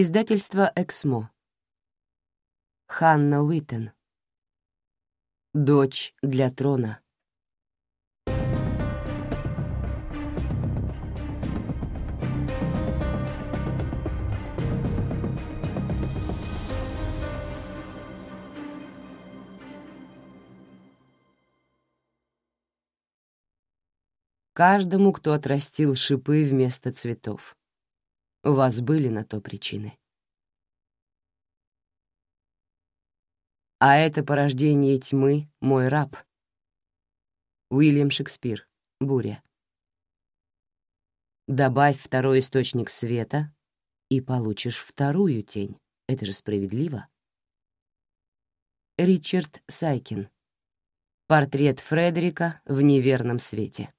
Издательство «Эксмо». Ханна Уиттен. Дочь для трона. Каждому, кто отрастил шипы вместо цветов. У вас были на то причины. А это порождение тьмы, мой раб. Уильям Шекспир. Буря. Добавь второй источник света, и получишь вторую тень. Это же справедливо. Ричард Сайкин. Портрет Фредерика в неверном свете.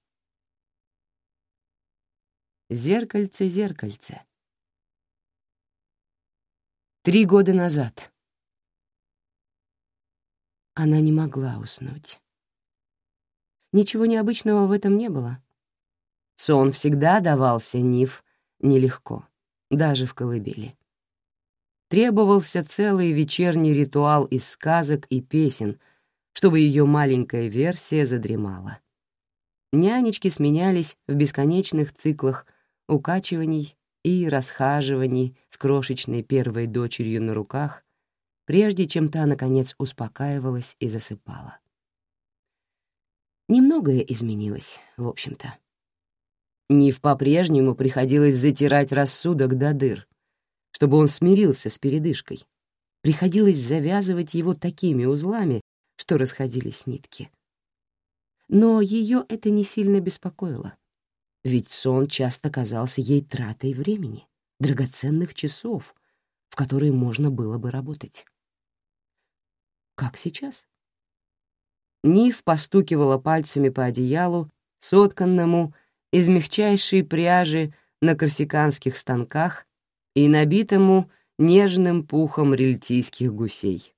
Зеркальце, зеркальце. Три года назад. Она не могла уснуть. Ничего необычного в этом не было. Сон всегда давался Нив нелегко, даже в колыбели. Требовался целый вечерний ритуал из сказок и песен, чтобы ее маленькая версия задремала. Нянечки сменялись в бесконечных циклах укачиваний и расхаживаний с крошечной первой дочерью на руках, прежде чем та, наконец, успокаивалась и засыпала. Немногое изменилось, в общем-то. Нив по-прежнему приходилось затирать рассудок до дыр, чтобы он смирился с передышкой. Приходилось завязывать его такими узлами, что расходились нитки. Но ее это не сильно беспокоило ведь сон часто казался ей тратой времени, драгоценных часов, в которые можно было бы работать. Как сейчас? Нив постукивала пальцами по одеялу, сотканному из мягчайшей пряжи на корсиканских станках и набитому нежным пухом рельтийских гусей.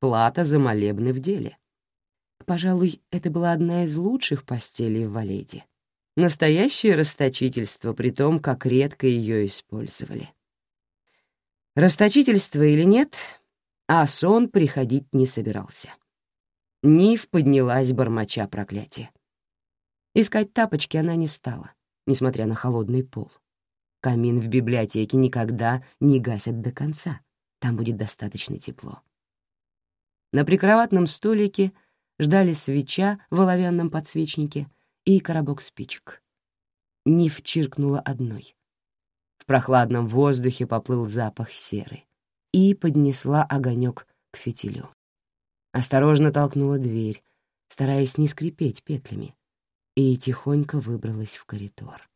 Плата за молебны в деле. Пожалуй, это была одна из лучших постелей в Валеде. Настоящее расточительство, при том, как редко ее использовали. Расточительство или нет, а сон приходить не собирался. Нив поднялась, бормоча проклятие. Искать тапочки она не стала, несмотря на холодный пол. Камин в библиотеке никогда не гасят до конца, там будет достаточно тепло. На прикроватном столике ждали свеча в оловянном подсвечнике — и коробок спичек. Ниф чиркнула одной. В прохладном воздухе поплыл запах серы и поднесла огонек к фитилю. Осторожно толкнула дверь, стараясь не скрипеть петлями, и тихонько выбралась в коридор.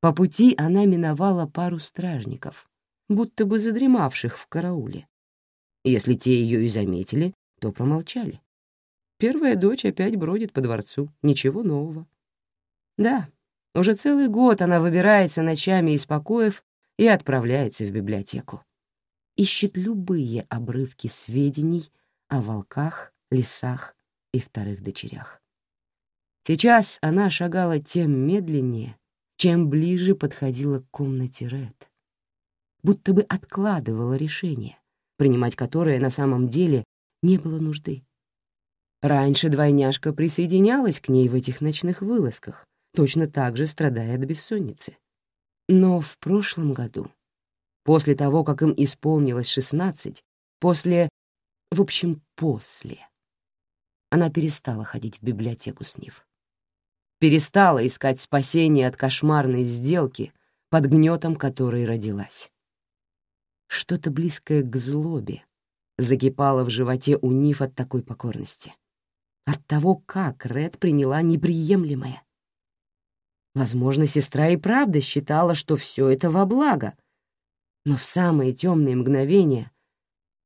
По пути она миновала пару стражников, будто бы задремавших в карауле. Если те ее и заметили, то промолчали. Первая дочь опять бродит по дворцу. Ничего нового. Да, уже целый год она выбирается ночами из покоев и отправляется в библиотеку. Ищет любые обрывки сведений о волках, лесах и вторых дочерях. Сейчас она шагала тем медленнее, чем ближе подходила к комнате Ред. Будто бы откладывала решение, принимать которое на самом деле не было нужды. Раньше двойняшка присоединялась к ней в этих ночных вылазках, точно так же страдая от бессонницы. Но в прошлом году, после того, как им исполнилось шестнадцать, после... В общем, после... Она перестала ходить в библиотеку с Нив. Перестала искать спасение от кошмарной сделки, под гнетом которой родилась. Что-то близкое к злобе закипало в животе у Нив от такой покорности от того, как Ред приняла неприемлемое. Возможно, сестра и правда считала, что все это во благо, но в самые темные мгновения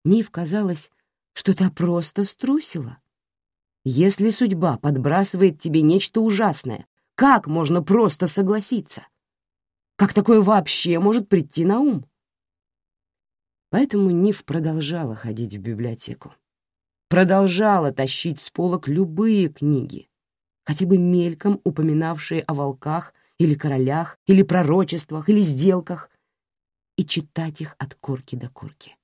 Нив казалось, что та просто струсила. Если судьба подбрасывает тебе нечто ужасное, как можно просто согласиться? Как такое вообще может прийти на ум? Поэтому Нив продолжала ходить в библиотеку продолжала тащить с полок любые книги, хотя бы мельком упоминавшие о волках или королях, или пророчествах, или сделках, и читать их от корки до корки.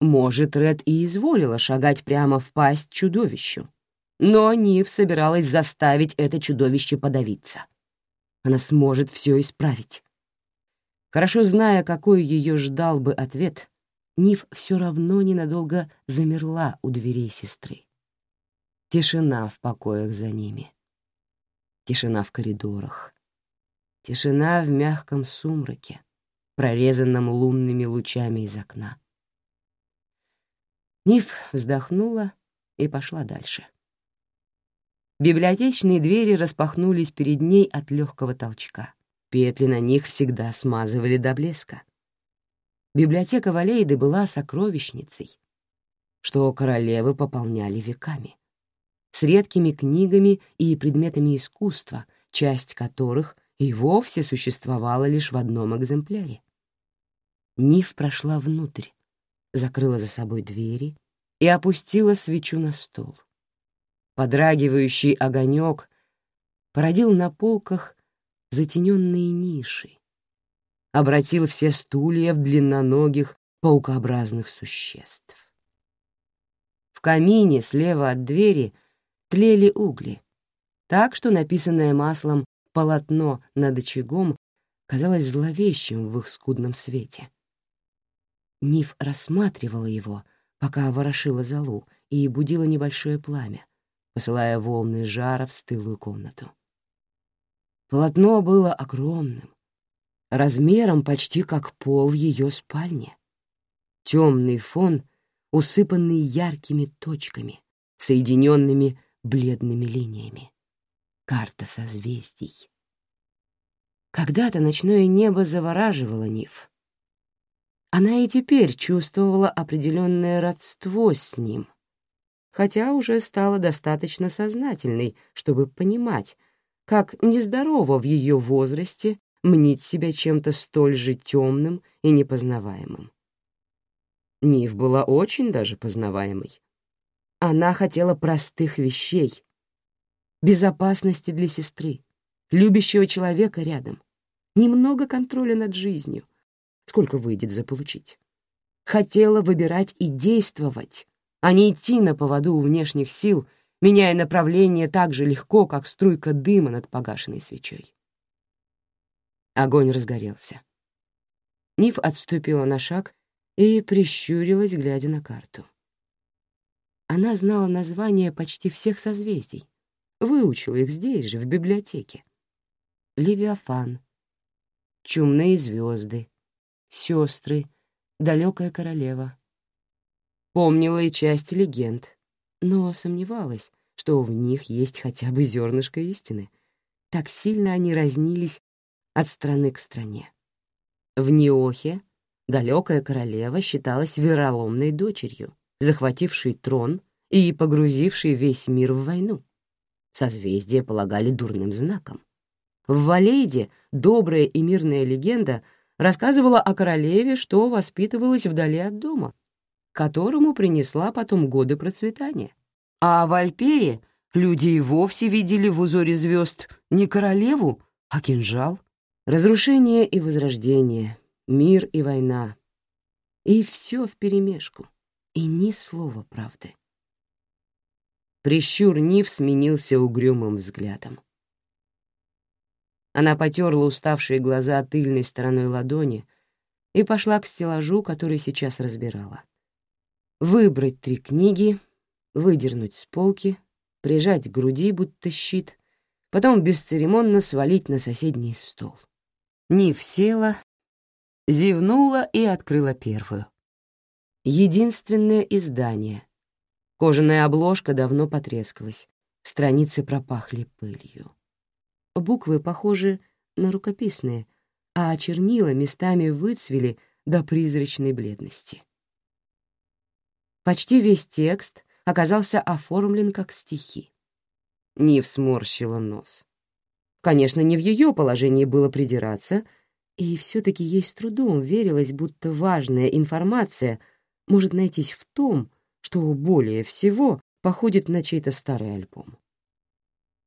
Может, Ред и изволила шагать прямо в пасть чудовищу, но Нив собиралась заставить это чудовище подавиться. Она сможет все исправить. Хорошо зная, какой ее ждал бы ответ, Нив все равно ненадолго замерла у дверей сестры. Тишина в покоях за ними. Тишина в коридорах. Тишина в мягком сумраке, прорезанном лунными лучами из окна. Ниф вздохнула и пошла дальше. Библиотечные двери распахнулись перед ней от легкого толчка. Петли на них всегда смазывали до блеска. Библиотека Валейды была сокровищницей, что королевы пополняли веками, с редкими книгами и предметами искусства, часть которых и вовсе существовала лишь в одном экземпляре. Ниф прошла внутрь, закрыла за собой двери и опустила свечу на стол. Подрагивающий огонек породил на полках затененные ниши, обратил все стулья в длинноногих паукообразных существ. В камине слева от двери тлели угли, так что написанное маслом полотно над очагом казалось зловещим в их скудном свете. Ниф рассматривала его, пока ворошила залу и будила небольшое пламя, посылая волны жара в стылую комнату. Полотно было огромным, размером почти как пол в ее спальне. Темный фон, усыпанный яркими точками, соединенными бледными линиями. Карта созвездий. Когда-то ночное небо завораживало Ниф, она и теперь чувствовала определенное родство с ним, хотя уже стала достаточно сознательной, чтобы понимать, как нездорово в ее возрасте мнить себя чем-то столь же темным и непознаваемым. Нив была очень даже познаваемой. Она хотела простых вещей, безопасности для сестры, любящего человека рядом, немного контроля над жизнью, сколько выйдет заполучить. Хотела выбирать и действовать, а не идти на поводу у внешних сил, меняя направление так же легко, как струйка дыма над погашенной свечой. Огонь разгорелся. Ниф отступила на шаг и прищурилась, глядя на карту. Она знала названия почти всех созвездий, выучила их здесь же, в библиотеке. Левиафан, чумные звезды, сестры, далекая королева. Помнила и часть легенд, но сомневалась, что в них есть хотя бы зернышко истины. Так сильно они разнились от страны к стране. В Ниохе далекая королева считалась вероломной дочерью, захватившей трон и погрузившей весь мир в войну. Созвездия полагали дурным знаком. В Валейде добрая и мирная легенда — рассказывала о королеве, что воспитывалась вдали от дома, которому принесла потом годы процветания. А в Альпере люди и вовсе видели в узоре звезд не королеву, а кинжал. Разрушение и возрождение, мир и война. И все вперемешку, и ни слова правды. Прищур Нив сменился угрюмым взглядом. Она потерла уставшие глаза тыльной стороной ладони и пошла к стеллажу, который сейчас разбирала. Выбрать три книги, выдернуть с полки, прижать к груди, будто щит, потом бесцеремонно свалить на соседний стол. Нив села, зевнула и открыла первую. Единственное издание. Кожаная обложка давно потрескалась, страницы пропахли пылью. Буквы похожи на рукописные, а чернила местами выцвели до призрачной бледности. Почти весь текст оказался оформлен как стихи. Нив сморщила нос. Конечно, не в ее положении было придираться, и все-таки ей с трудом верилось, будто важная информация может найтись в том, что более всего походит на чей-то старый альбом.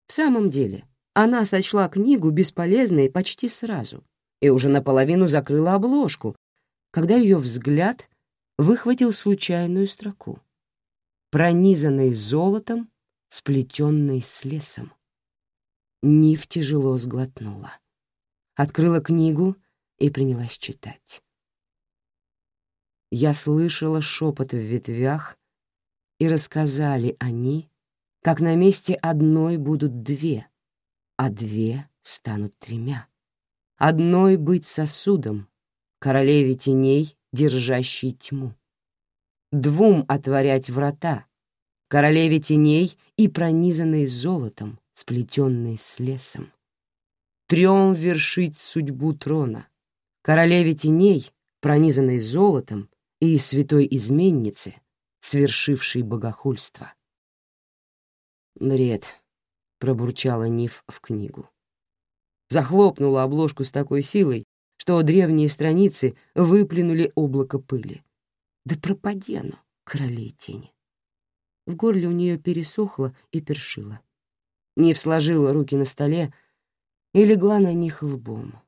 В самом деле, она сочла книгу бесполезной почти сразу и уже наполовину закрыла обложку, когда ее взгляд выхватил случайную строку, пронизанной золотом, сплетенной с лесом. Нив тяжело сглотнула. Открыла книгу и принялась читать. Я слышала шепот в ветвях, и рассказали они, как на месте одной будут две, а две станут тремя. Одной быть сосудом, королеве теней, держащей тьму. Двум отворять врата, королеве теней и пронизанной золотом, сплетенной с лесом. Трем вершить судьбу трона, королеве теней, пронизанной золотом, и святой изменнице, свершившей богохульство. «Бред», — пробурчала Ниф в книгу. Захлопнула обложку с такой силой, что древние страницы выплюнули облако пыли. Да пропади оно, королей тени. В горле у нее пересохло и першило. Нив сложила руки на столе и легла на них лбом,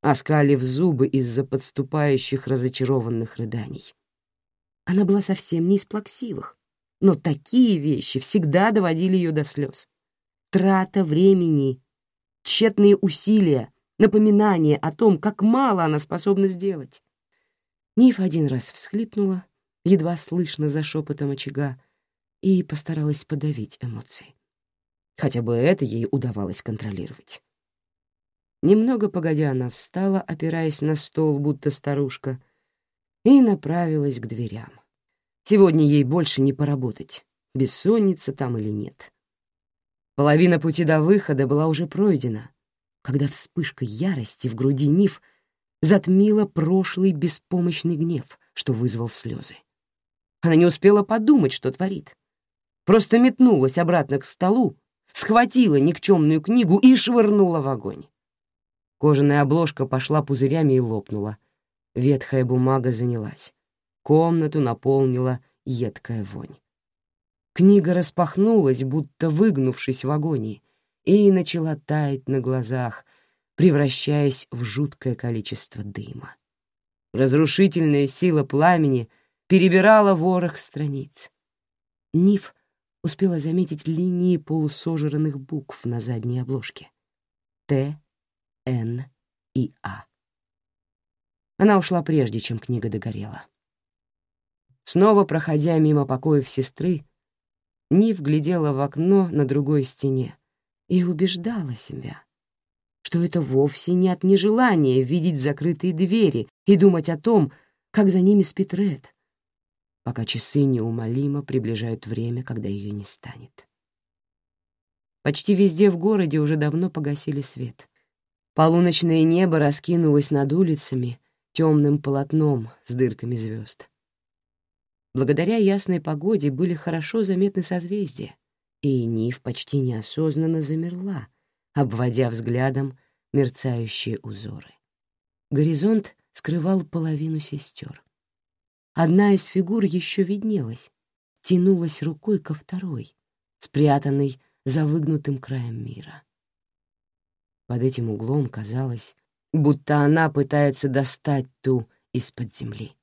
оскалив зубы из-за подступающих разочарованных рыданий. Она была совсем не из плаксивых, но такие вещи всегда доводили ее до слез. Трата времени, тщетные усилия, напоминание о том, как мало она способна сделать. Ниф один раз всхлипнула, едва слышно за шепотом очага, и постаралась подавить эмоции. Хотя бы это ей удавалось контролировать. Немного погодя, она встала, опираясь на стол, будто старушка, и направилась к дверям. Сегодня ей больше не поработать, бессонница там или нет. Половина пути до выхода была уже пройдена, когда вспышка ярости в груди Ниф затмила прошлый беспомощный гнев, что вызвал слезы. Она не успела подумать, что творит. Просто метнулась обратно к столу, схватила никчемную книгу и швырнула в огонь. Кожаная обложка пошла пузырями и лопнула. Ветхая бумага занялась. Комнату наполнила едкая вонь. Книга распахнулась, будто выгнувшись в агонии, и начала таять на глазах, превращаясь в жуткое количество дыма. Разрушительная сила пламени перебирала ворох страниц. Ниф успела заметить линии полусожранных букв на задней обложке. Т, Н и А. Она ушла прежде, чем книга догорела. Снова проходя мимо покоев сестры, Нив глядела в окно на другой стене и убеждала себя, что это вовсе не от нежелания видеть закрытые двери и думать о том, как за ними спит Ред, пока часы неумолимо приближают время, когда ее не станет. Почти везде в городе уже давно погасили свет. Полуночное небо раскинулось над улицами темным полотном с дырками звезд. Благодаря ясной погоде были хорошо заметны созвездия, и Нив почти неосознанно замерла, обводя взглядом мерцающие узоры. Горизонт скрывал половину сестер. Одна из фигур еще виднелась, тянулась рукой ко второй, спрятанной за выгнутым краем мира. Под этим углом казалось, будто она пытается достать ту из-под земли.